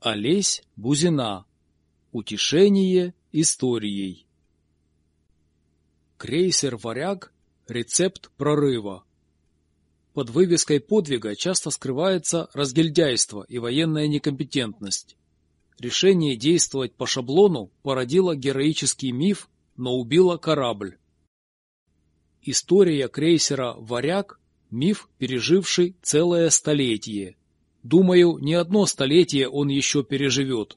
Олесь Бузина. Утешение историей. Крейсер «Варяг» – рецепт прорыва. Под вывеской подвига часто скрывается разгильдяйство и военная некомпетентность. Решение действовать по шаблону породило героический миф, но убило корабль. История крейсера «Варяг» – миф, переживший целое столетие. Думаю, не одно столетие он еще переживет.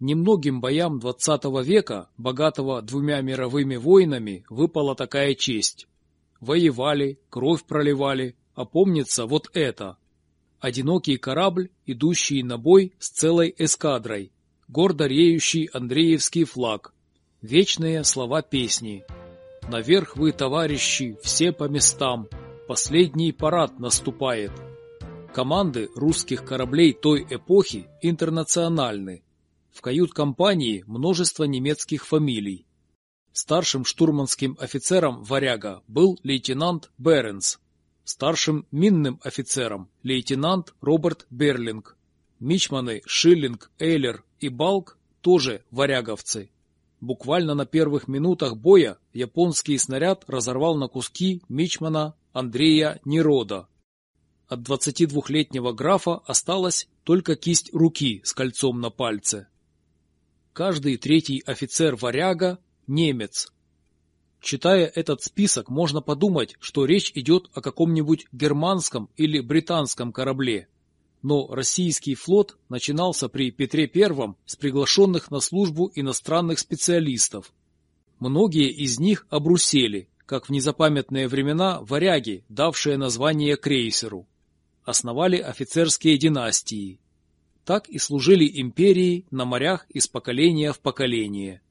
Немногим боям XX века, богатого двумя мировыми войнами, выпала такая честь. Воевали, кровь проливали, а помнится вот это. Одинокий корабль, идущий на бой с целой эскадрой, гордо реющий Андреевский флаг, вечные слова песни. Наверх вы, товарищи, все по местам, последний парад наступает. Команды русских кораблей той эпохи интернациональны. В кают-компании множество немецких фамилий. Старшим штурманским офицером «Варяга» был лейтенант Беренс, старшим минным офицером лейтенант Роберт Берлинг. Мичманы Шиллинг, Эйлер и Балк тоже варяговцы. Буквально на первых минутах боя японский снаряд разорвал на куски мичмана Андрея Нерода, от 22-летнего графа осталась только кисть руки с кольцом на пальце. Каждый третий офицер варяга – немец. Читая этот список, можно подумать, что речь идет о каком-нибудь германском или британском корабле. Но российский флот начинался при Петре I с приглашенных на службу иностранных специалистов. Многие из них обрусели, как в незапамятные времена варяги, давшие название крейсеру основали офицерские династии. Так и служили империи на морях из поколения в поколение.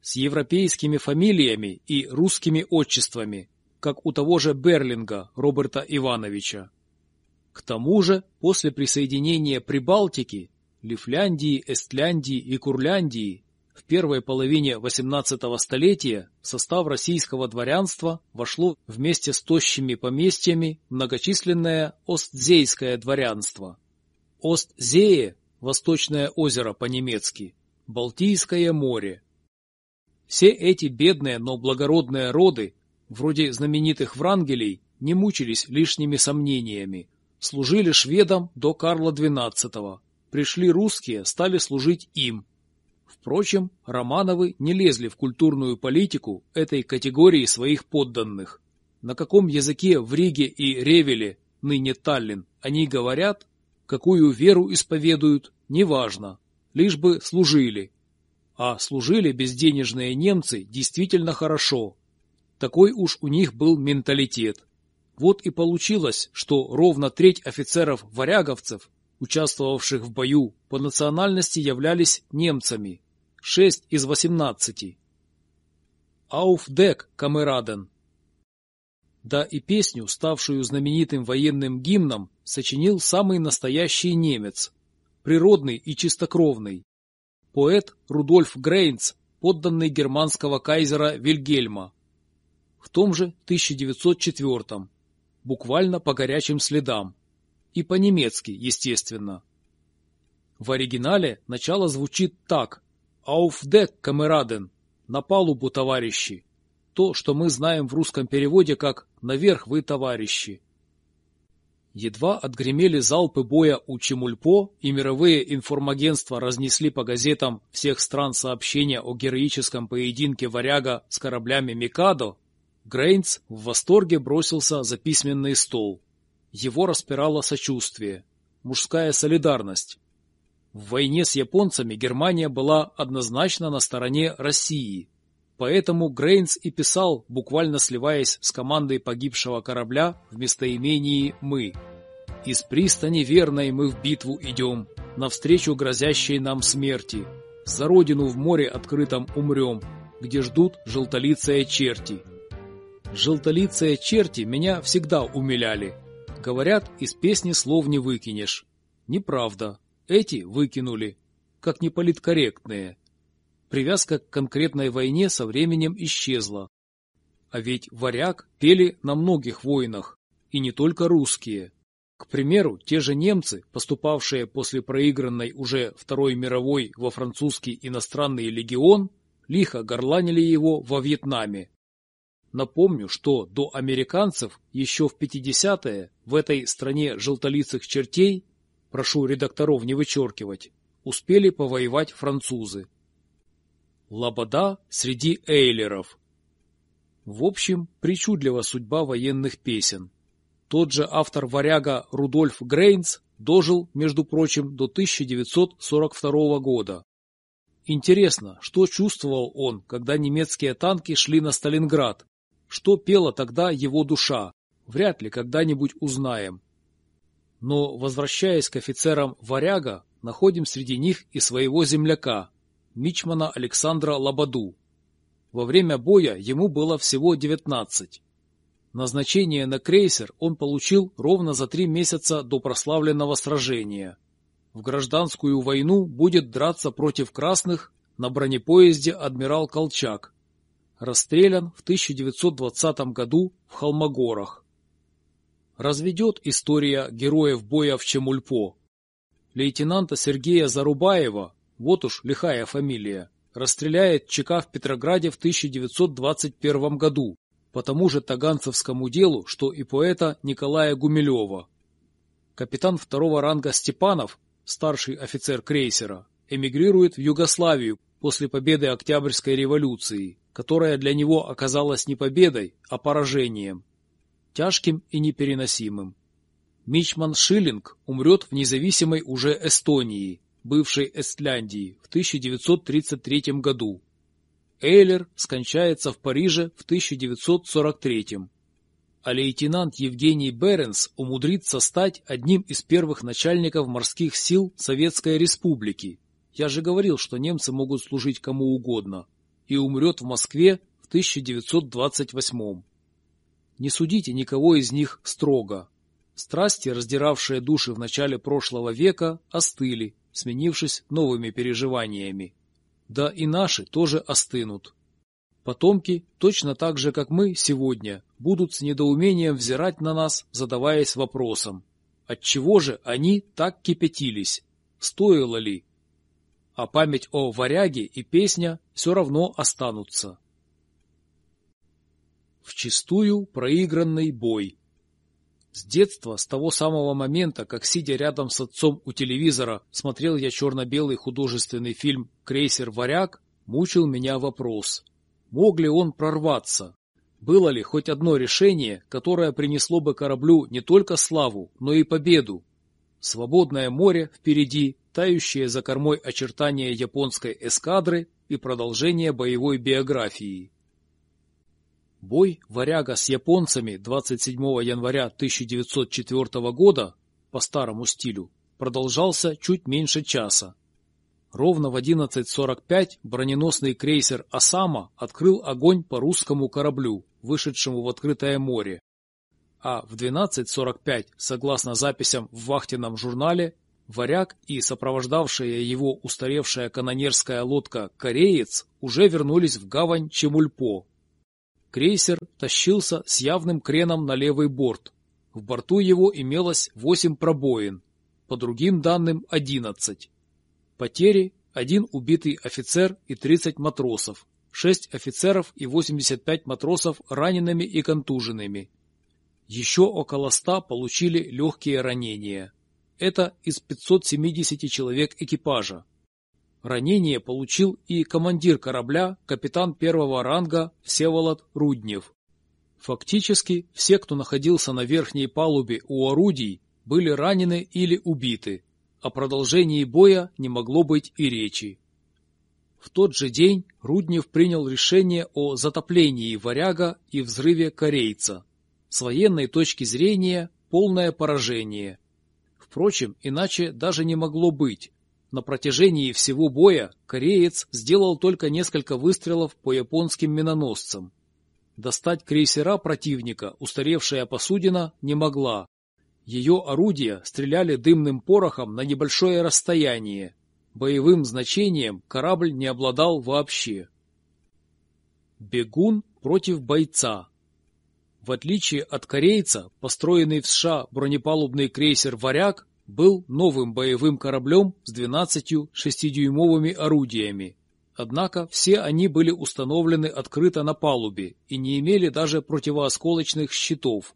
С европейскими фамилиями и русскими отчествами, как у того же Берлинга Роберта Ивановича. К тому же, после присоединения Прибалтики, Лифляндии, Эстляндии и Курляндии в первой половине XVIII столетия в состав российского дворянства вошло вместе с тощими поместьями многочисленное Остзейское дворянство. Остзее – Восточное озеро по-немецки, Балтийское море. Все эти бедные, но благородные роды, вроде знаменитых Врангелей, не мучились лишними сомнениями, служили шведам до Карла XII. Пришли русские, стали служить им, Впрочем, Романовы не лезли в культурную политику этой категории своих подданных. На каком языке в Риге и Ревеле, ныне Таллин, они говорят, какую веру исповедуют, неважно, лишь бы служили. А служили безденежные немцы действительно хорошо. Такой уж у них был менталитет. Вот и получилось, что ровно треть офицеров-варяговцев, участвовавших в бою, по национальности являлись немцами, Шесть из восемнадцати. Ауфдек, камераден. Да и песню, ставшую знаменитым военным гимном, сочинил самый настоящий немец, природный и чистокровный. Поэт Рудольф Грейнц, подданный германского кайзера Вильгельма. В том же 1904 буквально по горячим следам. И по-немецки, естественно. В оригинале начало звучит так «Auf deck, камераден!» «На палубу, товарищи!» То, что мы знаем в русском переводе как «наверх вы, товарищи!» Едва отгремели залпы боя у Чемульпо, и мировые информагентства разнесли по газетам всех стран сообщения о героическом поединке «Варяга» с кораблями «Микадо», Грейнс в восторге бросился за письменный стол. Его распирало сочувствие, мужская солидарность, в войне с японцами Германия была однозначно на стороне России. Поэтому Грейнс и писал, буквально сливаясь с командой погибшего корабля в местоимении «мы». «Из пристани верной мы в битву идем, навстречу грозящей нам смерти. За родину в море открытом умрем, где ждут желтолицые черти». Желтолицые черти меня всегда умиляли. Говорят, из песни слов не выкинешь. Неправда. Эти выкинули, как неполиткорректные. Привязка к конкретной войне со временем исчезла. А ведь варяг пели на многих войнах, и не только русские. К примеру, те же немцы, поступавшие после проигранной уже Второй мировой во французский иностранный легион, лихо горланили его во Вьетнаме. Напомню, что до американцев еще в 50-е в этой стране желтолицых чертей, прошу редакторов не вычеркивать, успели повоевать французы. Лобода среди эйлеров. В общем, причудлива судьба военных песен. Тот же автор «Варяга» Рудольф Грейнс дожил, между прочим, до 1942 года. Интересно, что чувствовал он, когда немецкие танки шли на Сталинград? Что пела тогда его душа? Вряд ли когда-нибудь узнаем. Но, возвращаясь к офицерам «Варяга», находим среди них и своего земляка, мичмана Александра Лободу. Во время боя ему было всего 19. Назначение на крейсер он получил ровно за три месяца до прославленного сражения. В гражданскую войну будет драться против красных на бронепоезде «Адмирал Колчак». Расстрелян в 1920 году в Холмогорах. Разведет история героев боя в Чемульпо. Лейтенанта Сергея Зарубаева, вот уж лихая фамилия, расстреляет ЧК в Петрограде в 1921 году по тому же таганцевскому делу, что и поэта Николая Гумилева. Капитан второго ранга Степанов, старший офицер крейсера, эмигрирует в Югославию после победы Октябрьской революции, которая для него оказалась не победой, а поражением, тяжким и непереносимым. Мичман Шиллинг умрет в независимой уже Эстонии, бывшей Эстляндии, в 1933 году. Эйлер скончается в Париже в 1943 а лейтенант Евгений Беренс умудрится стать одним из первых начальников морских сил Советской Республики. Я же говорил, что немцы могут служить кому угодно. И умрет в Москве в 1928 Не судите никого из них строго. Страсти, раздиравшие души в начале прошлого века, остыли, сменившись новыми переживаниями. Да и наши тоже остынут. Потомки, точно так же, как мы сегодня, будут с недоумением взирать на нас, задаваясь вопросом, отчего же они так кипятились, стоило ли? А память о варяге и песня все равно останутся. Вчистую проигранный бой. С детства, с того самого момента, как, сидя рядом с отцом у телевизора, смотрел я черно-белый художественный фильм «Крейсер Варяг», мучил меня вопрос, мог ли он прорваться. Было ли хоть одно решение, которое принесло бы кораблю не только славу, но и победу? Свободное море впереди, тающие за кормой очертания японской эскадры и продолжение боевой биографии. Бой «Варяга» с японцами 27 января 1904 года по старому стилю продолжался чуть меньше часа. Ровно в 11.45 броненосный крейсер «Осама» открыл огонь по русскому кораблю, вышедшему в открытое море. А в 12.45, согласно записям в вахтенном журнале, «Варяг» и сопровождавшая его устаревшая канонерская лодка «Кореец» уже вернулись в гавань Чемульпо, Крейсер тащился с явным креном на левый борт. В борту его имелось 8 пробоин, по другим данным 11. Потери – один убитый офицер и 30 матросов, 6 офицеров и 85 матросов ранеными и контуженными. Еще около 100 получили легкие ранения. Это из 570 человек экипажа. Ранение получил и командир корабля, капитан первого ранга Всеволод Руднев. Фактически все, кто находился на верхней палубе у орудий, были ранены или убиты. О продолжении боя не могло быть и речи. В тот же день Руднев принял решение о затоплении «Варяга» и взрыве корейца. С военной точки зрения полное поражение. Впрочем, иначе даже не могло быть. На протяжении всего боя кореец сделал только несколько выстрелов по японским миноносцам. Достать крейсера противника устаревшая посудина не могла. Ее орудия стреляли дымным порохом на небольшое расстояние. Боевым значением корабль не обладал вообще. Бегун против бойца. В отличие от корейца, построенный в США бронепалубный крейсер «Варяг» был новым боевым кораблем с 12 шестидюймовыми орудиями. Однако все они были установлены открыто на палубе и не имели даже противоосколочных щитов.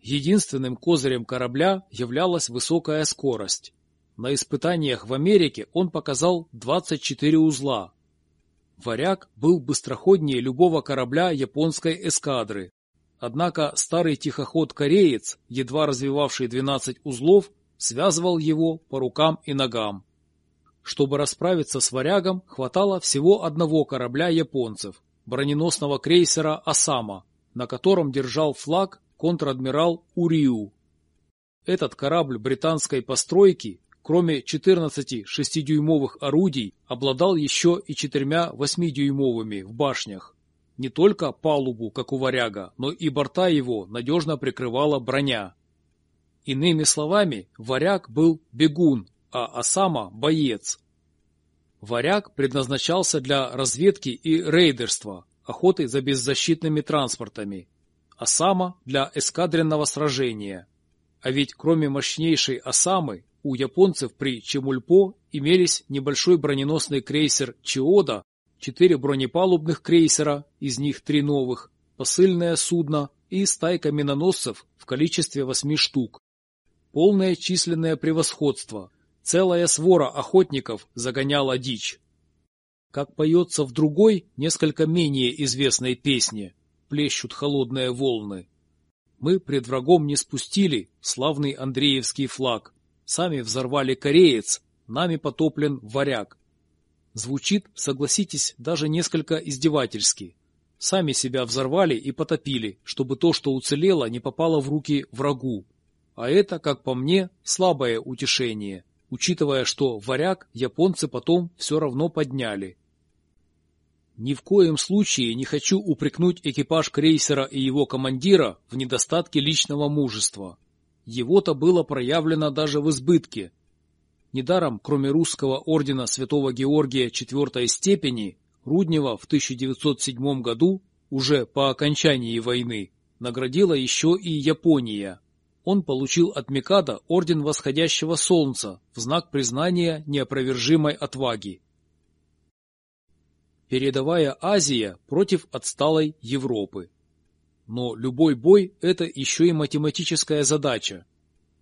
Единственным козырем корабля являлась высокая скорость. На испытаниях в Америке он показал 24 узла. «Варяг» был быстроходнее любого корабля японской эскадры. Однако старый тихоход-кореец, едва развивавший 12 узлов, связывал его по рукам и ногам. Чтобы расправиться с «Варягом», хватало всего одного корабля японцев – броненосного крейсера «Осама», на котором держал флаг контр-адмирал Уриу. Этот корабль британской постройки, кроме 14 шестидюймовых орудий, обладал еще и четырьмя восьмидюймовыми в башнях. Не только палубу, как у «Варяга», но и борта его надежно прикрывала броня. Иными словами, «Варяг» был бегун, а Осама – боец. Варяг предназначался для разведки и рейдерства, охоты за беззащитными транспортами, Осама – для эскадренного сражения. А ведь кроме мощнейшей Осамы, у японцев при Чемульпо имелись небольшой броненосный крейсер Чиода, четыре бронепалубных крейсера, из них три новых, посыльное судно и стайка миноносцев в количестве восьми штук. Полное численное превосходство – Целая свора охотников загоняла дичь. Как поется в другой, несколько менее известной песне «Плещут холодные волны». Мы пред врагом не спустили славный Андреевский флаг. Сами взорвали кореец, нами потоплен варяг. Звучит, согласитесь, даже несколько издевательски. Сами себя взорвали и потопили, чтобы то, что уцелело, не попало в руки врагу. А это, как по мне, слабое утешение учитывая, что варяг японцы потом все равно подняли. Ни в коем случае не хочу упрекнуть экипаж крейсера и его командира в недостатке личного мужества. Его-то было проявлено даже в избытке. Недаром, кроме русского ордена Святого Георгия четвертой степени, Руднева в 1907 году, уже по окончании войны, наградила еще и Япония он получил от Микада орден восходящего солнца в знак признания неопровержимой отваги. Передовая Азия против отсталой Европы. Но любой бой – это еще и математическая задача.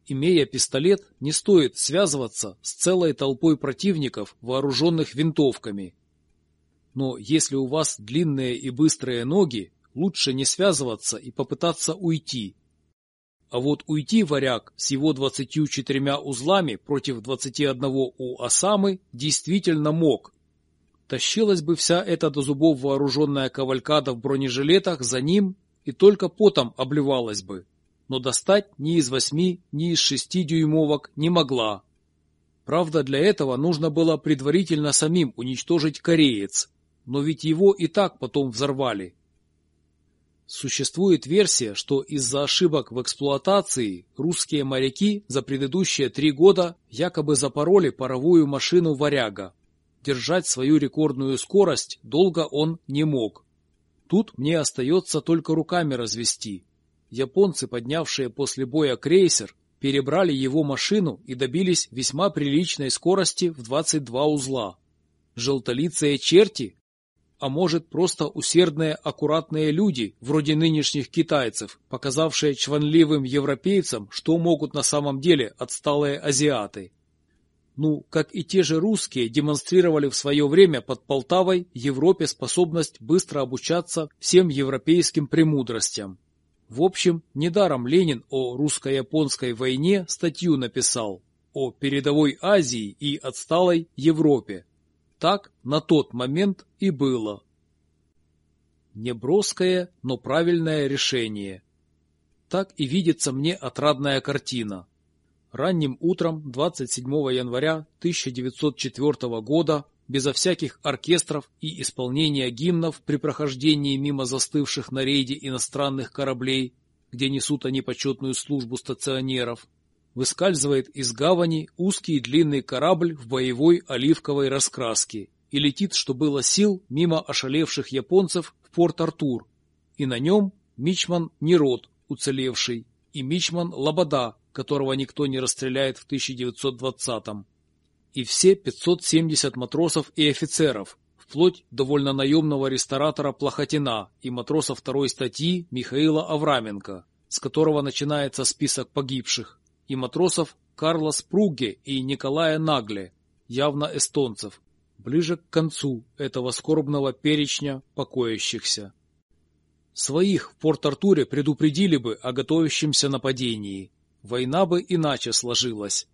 Имея пистолет, не стоит связываться с целой толпой противников, вооруженных винтовками. Но если у вас длинные и быстрые ноги, лучше не связываться и попытаться уйти – а вот уйти варяг с его 24 узлами против 21 у Осамы действительно мог. Тащилась бы вся эта до зубов вооруженная кавалькада в бронежилетах за ним и только потом обливалась бы. Но достать ни из восьми, ни из шести дюймовок не могла. Правда, для этого нужно было предварительно самим уничтожить кореец, но ведь его и так потом взорвали. Существует версия, что из-за ошибок в эксплуатации русские моряки за предыдущие три года якобы запороли паровую машину «Варяга». Держать свою рекордную скорость долго он не мог. Тут мне остается только руками развести. Японцы, поднявшие после боя крейсер, перебрали его машину и добились весьма приличной скорости в 22 узла. Желтолицые черти а может просто усердные аккуратные люди, вроде нынешних китайцев, показавшие чванливым европейцам, что могут на самом деле отсталые азиаты. Ну, как и те же русские демонстрировали в свое время под Полтавой Европе способность быстро обучаться всем европейским премудростям. В общем, недаром Ленин о русско-японской войне статью написал о передовой Азии и отсталой Европе. Так на тот момент и было. Неброское, но правильное решение. Так и видится мне отрадная картина. Ранним утром 27 января 1904 года, безо всяких оркестров и исполнения гимнов при прохождении мимо застывших на рейде иностранных кораблей, где несут они почетную службу стационеров, выскальзывает из гавани узкий длинный корабль в боевой оливковой раскраске и летит, что было сил, мимо ошалевших японцев в Порт-Артур, и на нем Мичман Нерод, уцелевший, и Мичман Лобода, которого никто не расстреляет в 1920-м. И все 570 матросов и офицеров, вплоть до вольнонаемного ресторатора Плохотина и матроса второй статьи Михаила Авраменко, с которого начинается список погибших, и матросов Карла Спруге и Николая Нагле, явно эстонцев, ближе к концу этого скорбного перечня покоящихся. Своих в Порт-Артуре предупредили бы о готовящемся нападении. Война бы иначе сложилась.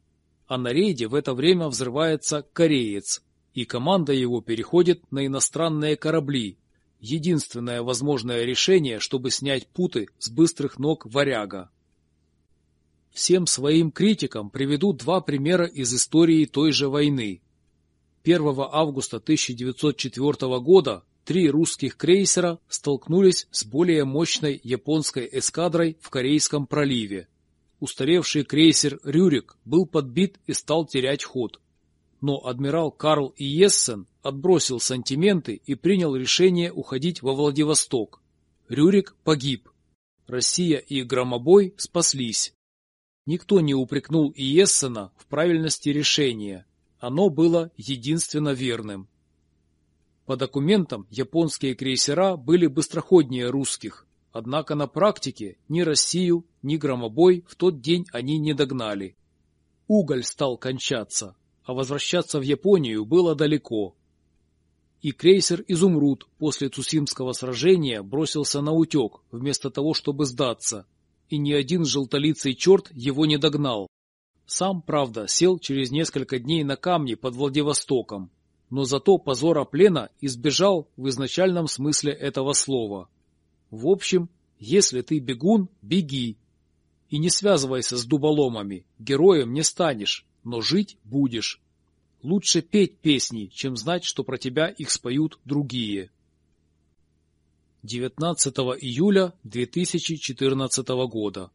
А на рейде в это время взрывается кореец, и команда его переходит на иностранные корабли. Единственное возможное решение, чтобы снять путы с быстрых ног варяга. Всем своим критикам приведу два примера из истории той же войны. 1 августа 1904 года три русских крейсера столкнулись с более мощной японской эскадрой в Корейском проливе. Устаревший крейсер «Рюрик» был подбит и стал терять ход. Но адмирал Карл Иессен отбросил сантименты и принял решение уходить во Владивосток. Рюрик погиб. Россия и Громобой спаслись. Никто не упрекнул Иессена в правильности решения. Оно было единственно верным. По документам японские крейсера были быстроходнее русских, однако на практике ни Россию, ни Громобой в тот день они не догнали. Уголь стал кончаться, а возвращаться в Японию было далеко. И крейсер «Изумруд» после Цусимского сражения бросился на утек, вместо того, чтобы сдаться, и ни один желтолицый черт его не догнал. Сам, правда, сел через несколько дней на камни под Владивостоком, но зато позора плена избежал в изначальном смысле этого слова. В общем, если ты бегун, беги. И не связывайся с дуболомами, героем не станешь, но жить будешь. Лучше петь песни, чем знать, что про тебя их споют другие. 19 июля 2014 года